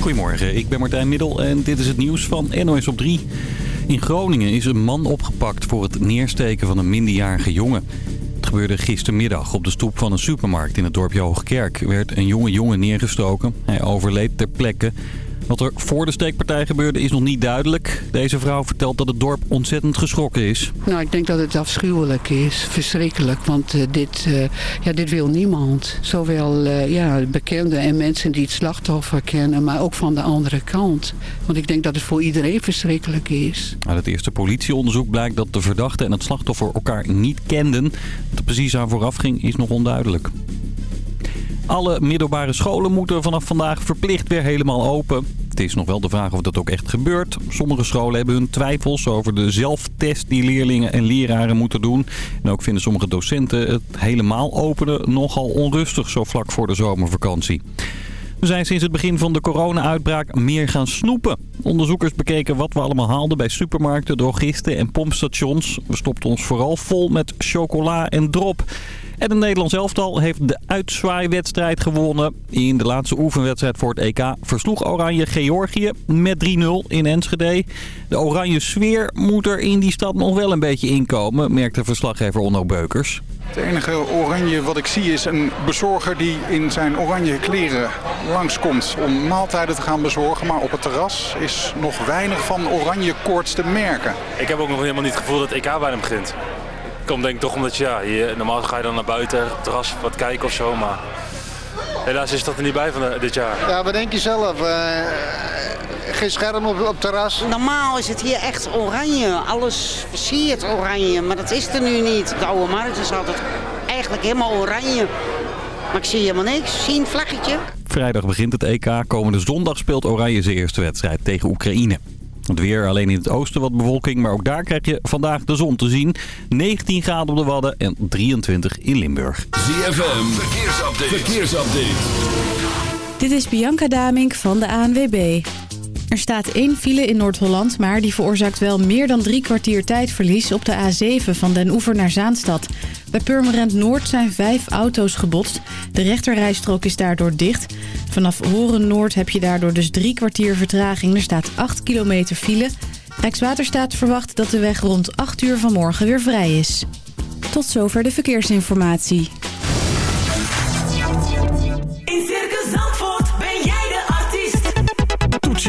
Goedemorgen, ik ben Martijn Middel en dit is het nieuws van NOS op 3. In Groningen is een man opgepakt voor het neersteken van een minderjarige jongen. Het gebeurde gistermiddag op de stoep van een supermarkt in het dorpje Hoogkerk. werd een jonge jongen neergestoken. Hij overleed ter plekke. Wat er voor de steekpartij gebeurde is nog niet duidelijk. Deze vrouw vertelt dat het dorp ontzettend geschrokken is. Nou, ik denk dat het afschuwelijk is. Verschrikkelijk. Want uh, dit, uh, ja, dit wil niemand. Zowel uh, ja, bekenden en mensen die het slachtoffer kennen. Maar ook van de andere kant. Want ik denk dat het voor iedereen verschrikkelijk is. Uit het eerste politieonderzoek blijkt dat de verdachte en het slachtoffer elkaar niet kenden. Wat er precies aan vooraf ging is nog onduidelijk. Alle middelbare scholen moeten vanaf vandaag verplicht weer helemaal open. Het is nog wel de vraag of dat ook echt gebeurt. Sommige scholen hebben hun twijfels over de zelftest die leerlingen en leraren moeten doen. En ook vinden sommige docenten het helemaal openen nogal onrustig zo vlak voor de zomervakantie. We zijn sinds het begin van de corona-uitbraak meer gaan snoepen. Onderzoekers bekeken wat we allemaal haalden bij supermarkten, drogisten en pompstations. We stopten ons vooral vol met chocola en drop. En het Nederlands elftal heeft de uitzwaaiwedstrijd gewonnen. In de laatste oefenwedstrijd voor het EK versloeg Oranje Georgië met 3-0 in Enschede. De oranje sfeer moet er in die stad nog wel een beetje inkomen, merkte verslaggever Onno Beukers. Het enige oranje wat ik zie is een bezorger die in zijn oranje kleren langskomt om maaltijden te gaan bezorgen. Maar op het terras is nog weinig van oranje koorts te merken. Ik heb ook nog helemaal niet het gevoel dat het EK hem begint komt denk ik toch omdat je, ja, je, normaal ga je dan naar buiten, op het terras wat kijken of zo. Maar helaas is dat er niet bij van dit jaar. Ja, wat denk je zelf? Uh, geen scherm op, op terras? Normaal is het hier echt oranje. Alles versiert oranje. Maar dat is er nu niet. De oude markt is altijd eigenlijk helemaal oranje. Maar ik zie helemaal niks. Ik zie een vlaggetje. Vrijdag begint het EK. Komende zondag speelt Oranje zijn eerste wedstrijd tegen Oekraïne. Het weer alleen in het oosten wat bewolking, maar ook daar krijg je vandaag de zon te zien. 19 graden op de Wadden en 23 in Limburg. ZFM, verkeersupdate. verkeersupdate. Dit is Bianca Damink van de ANWB. Er staat één file in Noord-Holland, maar die veroorzaakt wel meer dan drie kwartier tijdverlies op de A7 van Den Oever naar Zaanstad. Bij Purmerend Noord zijn vijf auto's gebotst. De rechterrijstrook is daardoor dicht. Vanaf Horen Noord heb je daardoor dus drie kwartier vertraging. Er staat 8 kilometer file. Rijkswaterstaat verwacht dat de weg rond 8 uur vanmorgen weer vrij is. Tot zover de verkeersinformatie.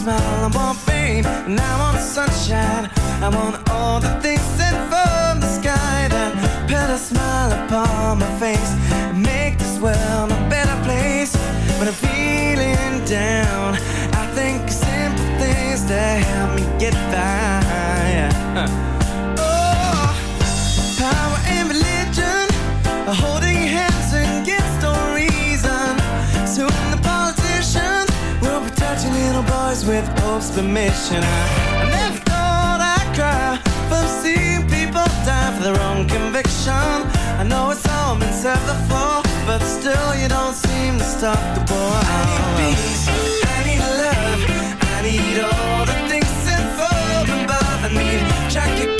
smile. I want fame and I want sunshine. I want all the things sent from the sky that put a smile upon my face and make this world a better place. But I'm feeling down. I think of simple things to help me get by. Oh, power and religion are holding hands little boys with Pope's permission. I, never thought I'd cry from seeing people die for their own conviction. I know it's all been said before, but still you don't seem to stop the boy. I need peace, I need love, I need all the things from above. I need chocolate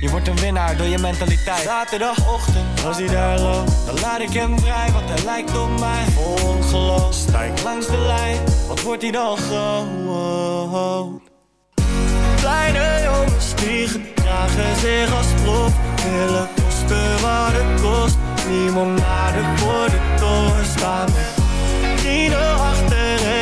je wordt een winnaar door je mentaliteit. Zaterdagochtend, als hij daar loopt, dan laat ik hem vrij, want hij lijkt op mij. Vol ongeloof, stijg langs de lijn, wat wordt hij dan groot? Kleine jongens die gedragen zich als prof, willen kosten wat het kost. Limonade voor de toren staan met vrienden achter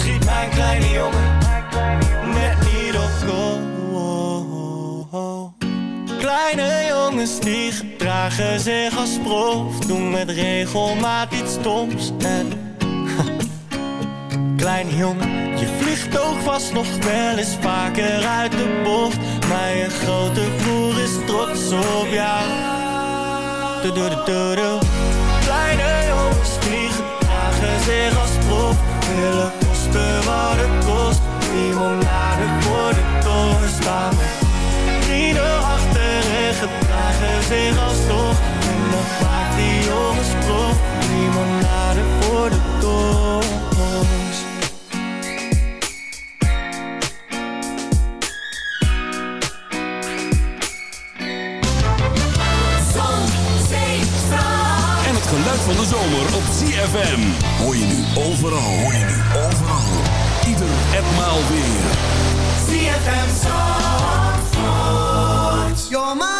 schiet mijn kleine jongen net niet op. Kleine jongens die gedragen zich als prof, doen met regelmaat iets stoms. En kleine jongen, je vliegt ook vast nog wel eens vaker uit de bocht. Maar je grote broer is trots op jou. Doe, doe, doe, doe, doe. Kleine jongens die dragen zich als prof, willen koste wat het kost. Limonade voor de doorstaan. Vrienden achter en gedragen zich alsnog. En nog maakt die jongens prof Limonade voor de van de zomer op ZFM. Hoor je nu overal, hoor je nu overal. Ieder etmaal weer. ZFM Zandvoort. Your my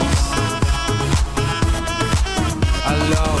alone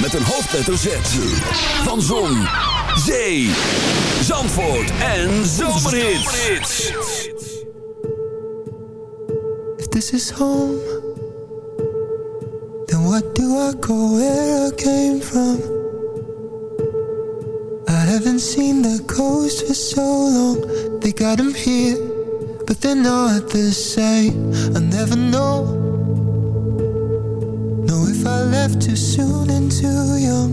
Met een hoofdletter Z. Van Zon, Zee, Zandvoort en Zomerhits. If this is home, then what do I go where I came from? I haven't seen the coast for so long. They got them here, but they're not the same. I never know. If I left too soon and too young.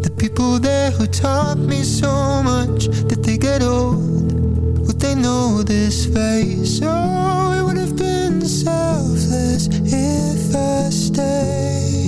The people there who taught me so much, that they get old? Would they know this face? Oh, it would have been selfless if I stayed.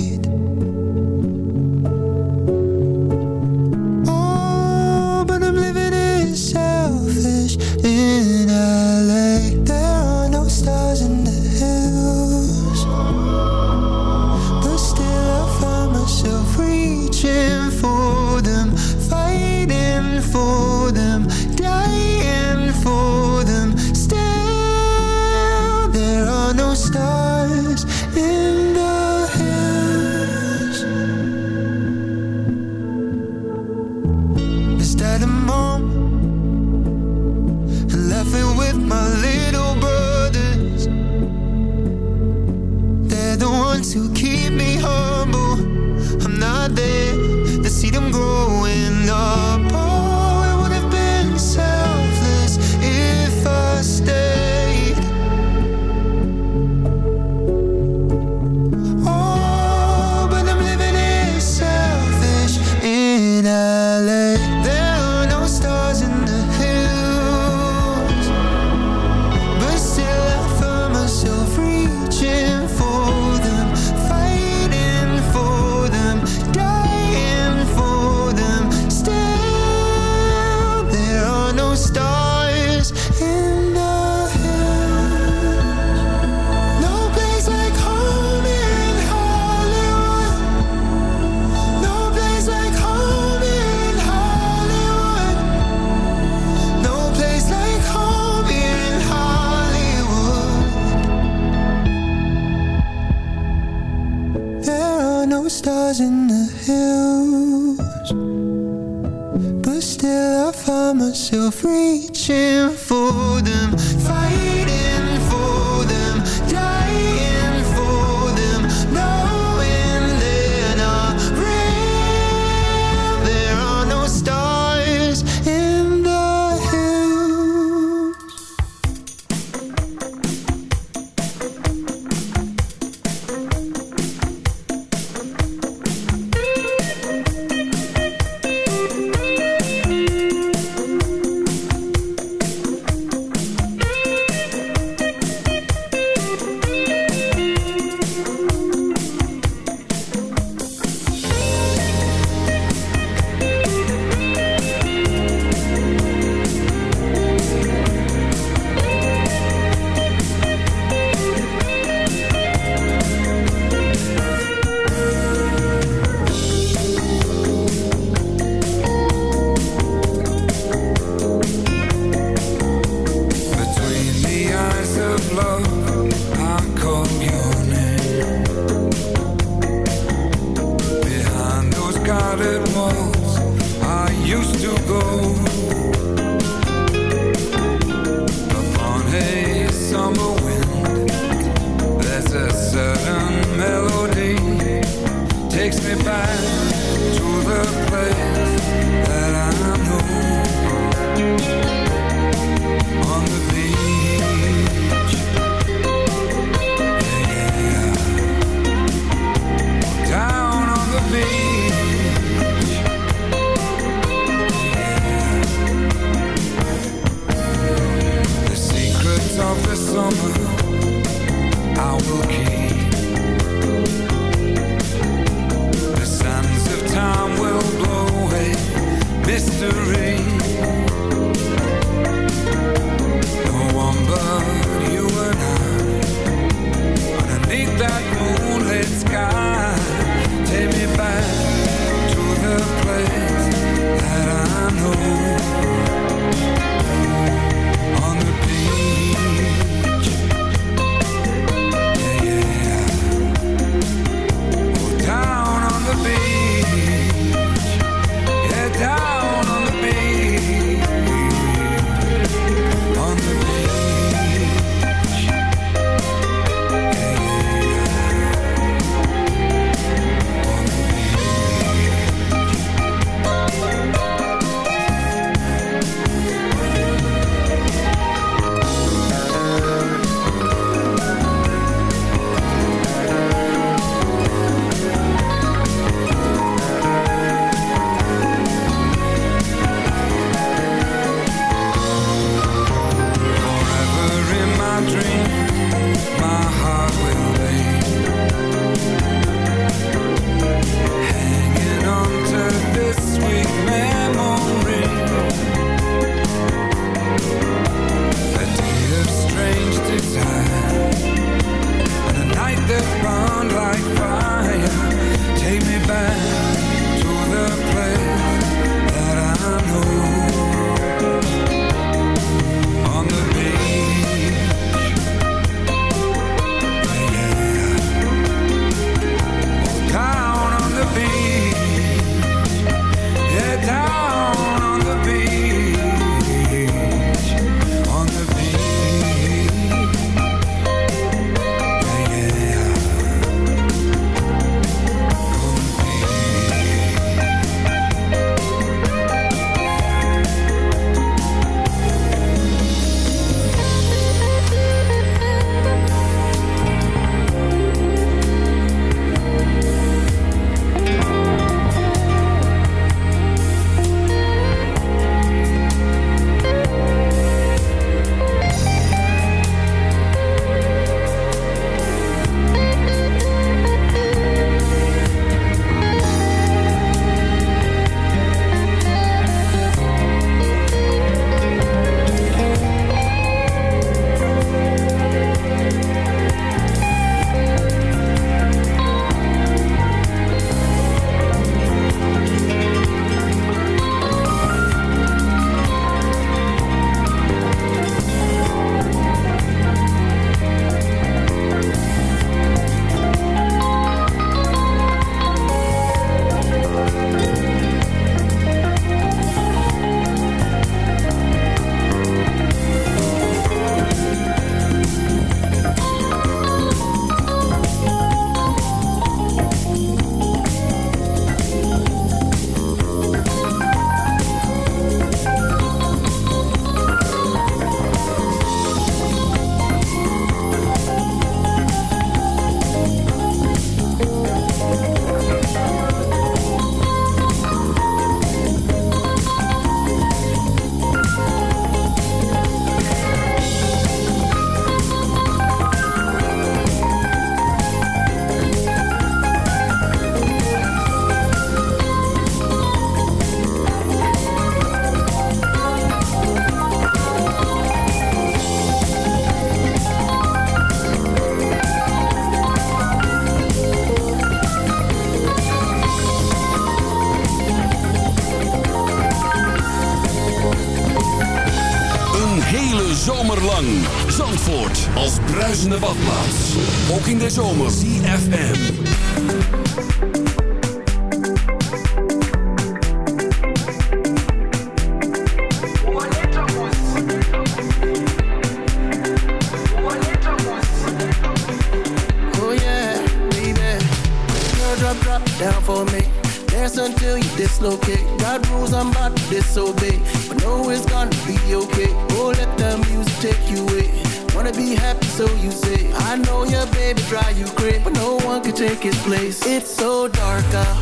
Gonna be okay. Oh, let the music take you away. Wanna be happy, so you say. I know your baby drive you crazy, but no one can take his place. It's so dark out,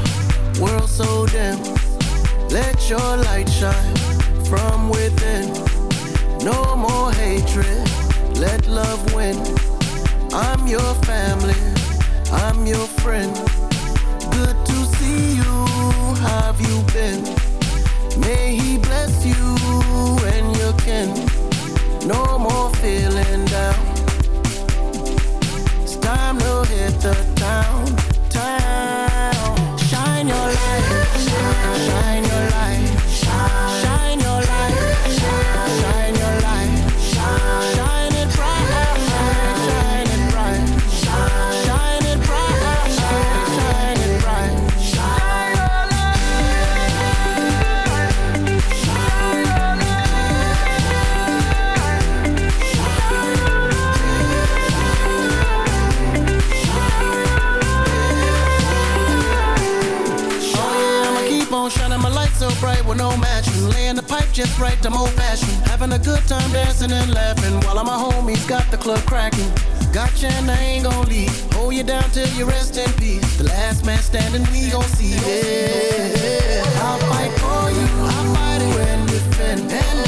world so dim. Let your light shine from within. No more hatred, let love win. I'm your family, I'm your friend. Good to see you, have you been? May he bless you and your kin. No more feeling down. It's time to hit the town. Just right, I'm old fashioned. Having a good time dancing and laughing while all my homies got the club cracking. Gotcha and I ain't gon' leave. Hold you down till you rest in peace. The last man standing, we gon' see. Yeah, I'll fight for you. I'll fight it when you defend.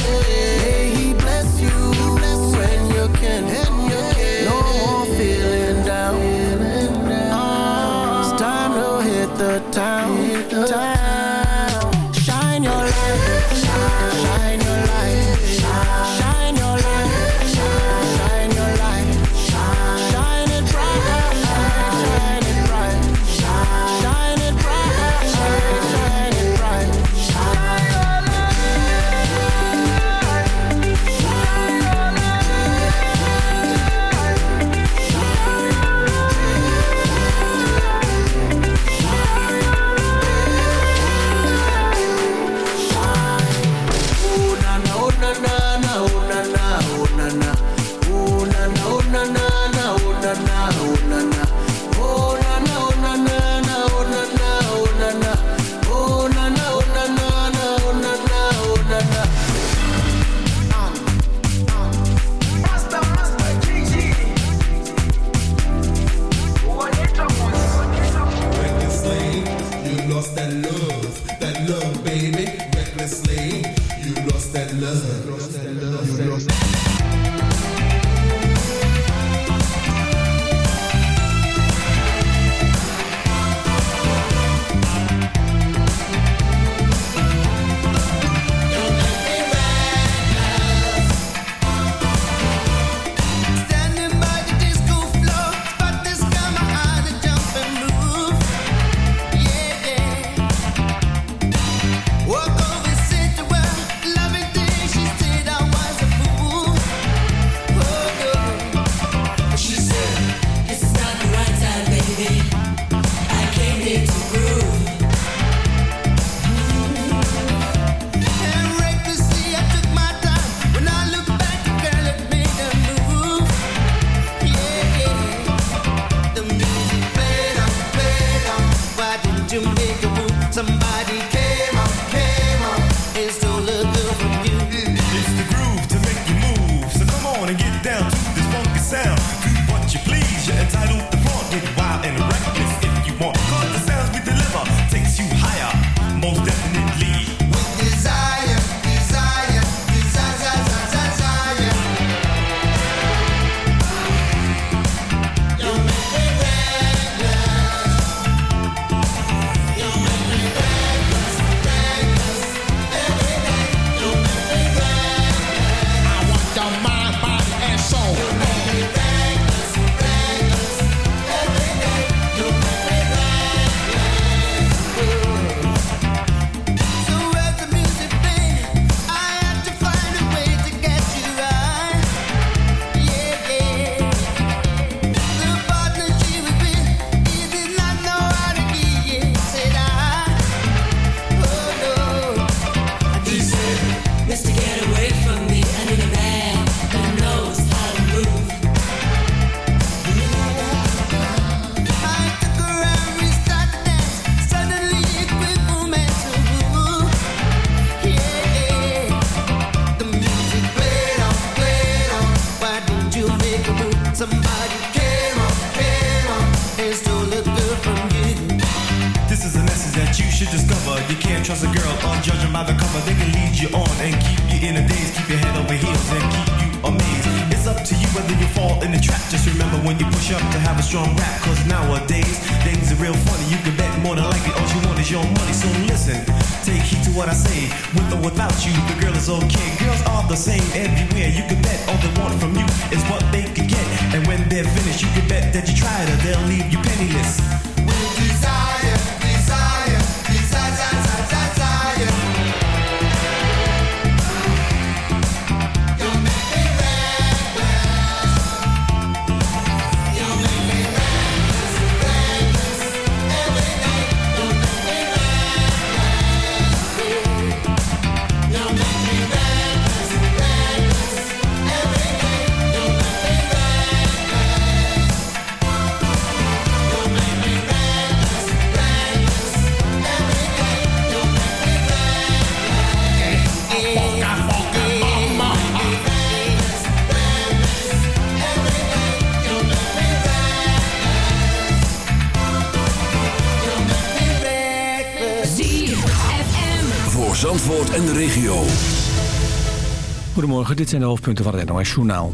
Dit zijn de hoofdpunten van het NOS Journaal.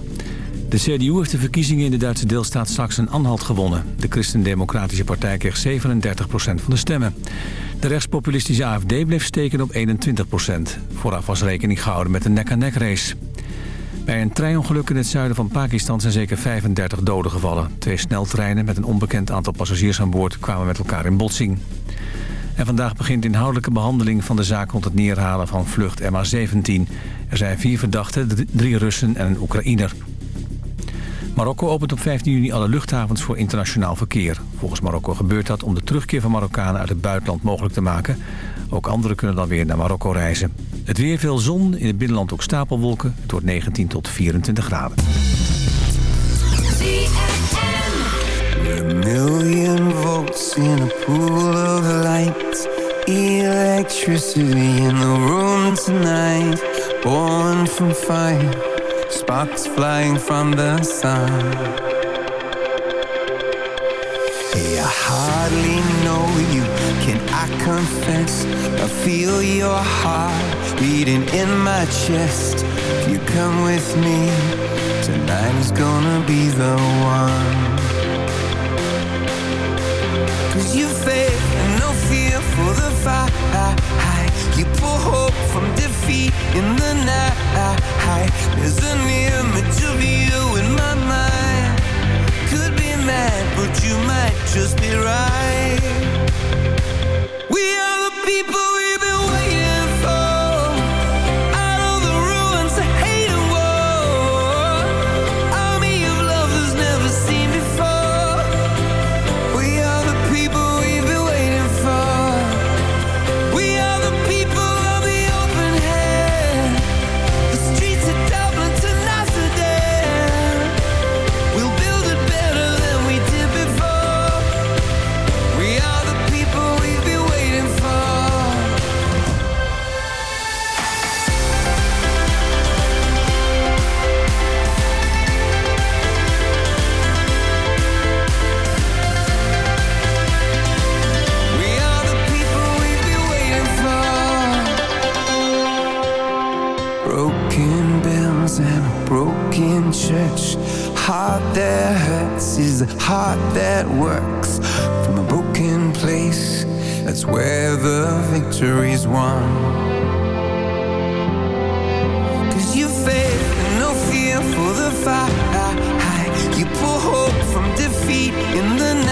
De CDU heeft de verkiezingen in de Duitse deelstaat een anhalt gewonnen. De Christen-Democratische Partij kreeg 37% van de stemmen. De rechtspopulistische AFD bleef steken op 21%. Vooraf was rekening gehouden met een nek-aan-nek race. Bij een treinongeluk in het zuiden van Pakistan zijn zeker 35 doden gevallen. Twee sneltreinen met een onbekend aantal passagiers aan boord kwamen met elkaar in botsing. En vandaag begint inhoudelijke behandeling van de zaak rond het neerhalen van vlucht MH17. Er zijn vier verdachten, dr- drie Russen en een Oekraïner. Marokko opent op 15 juni alle luchthavens voor internationaal verkeer. Volgens Marokko gebeurt dat om de terugkeer van Marokkanen uit het buitenland mogelijk te maken. Ook anderen kunnen dan weer naar Marokko reizen. Het weer veel zon, in het binnenland ook stapelwolken. Het wordt 19 tot 24 graden. Million volts in a pool of light. Electricity in the room tonight. Born from fire. Sparks flying from the sun. I hardly know you. Can I confess? I feel your heart beating in my chest. You come with me, tonight is gonna be the one. Cause you faith and no fear for the fight. You pull hope from defeat in the night. There's an image of you in my mind. Could be mad, but you might just be right. We are the people heart that works. From a broken place, that's where the victory's won. Cause you faith and no fear for the fight. You pull hope from defeat in the night.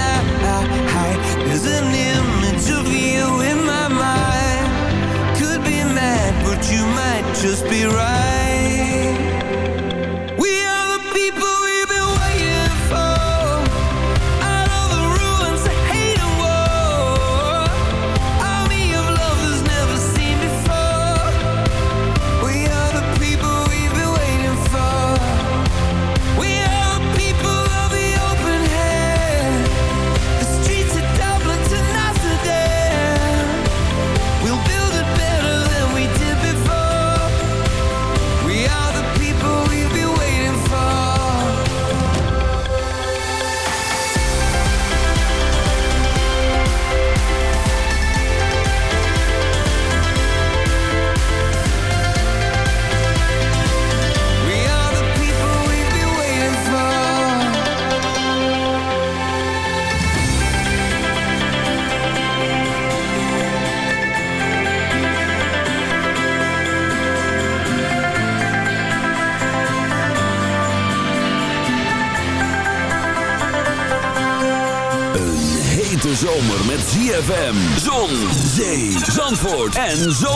en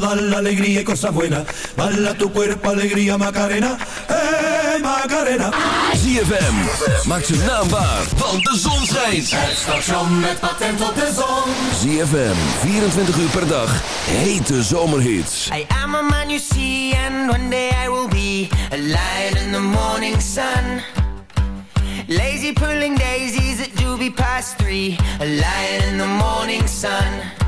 para dar la alegría y e cosas buenas. Tu cuerpo, alegría, Macarena. Eh, Macarena. ZFM, maak ze naambaar, want de zon schijnt. Het station met patent op de zon. ZFM, 24 uur per dag, hete zomerhits. I am a man you see and one day I will be a lion in the morning sun. Lazy pulling daisies at doobie past three, a lion in the morning sun.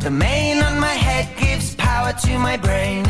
The mane on my head gives power to my brain.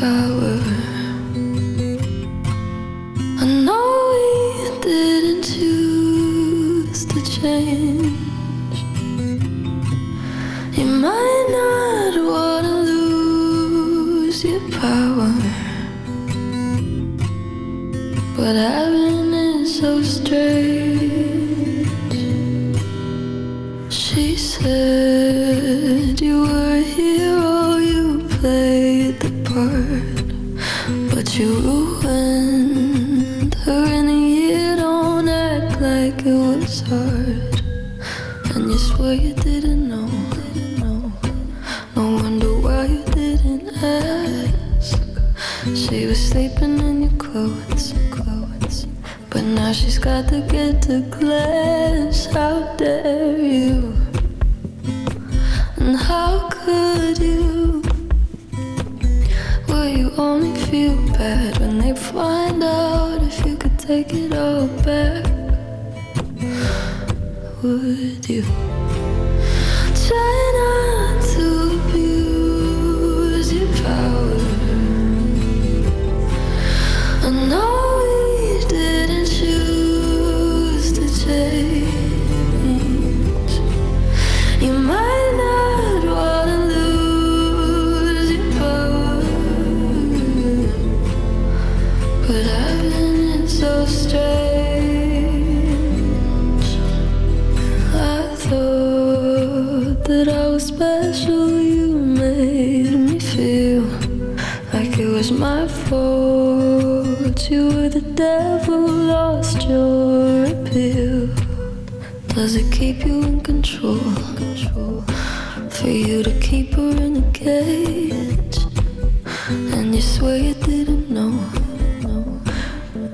So. take it all. never lost your appeal. Does it keep you in control? For you to keep her in a cage, and you swear you didn't know.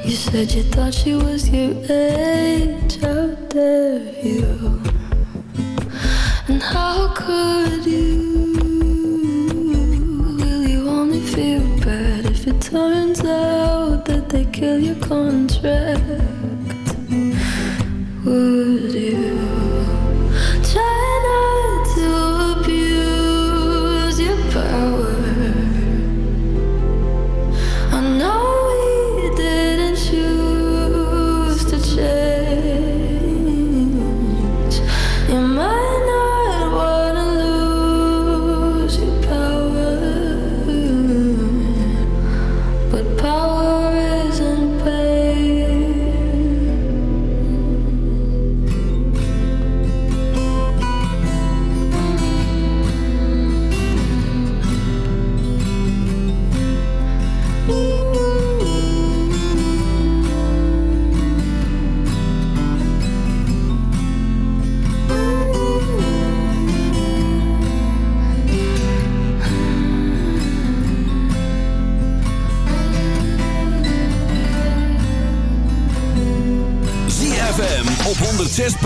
You said you thought she was your age. How dare you? And how could you? Will you only feel bad if it turns out? they kill your contract.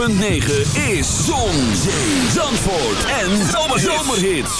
106.9 is Zon, Zee, Zandvoort en zomer-zomerhits.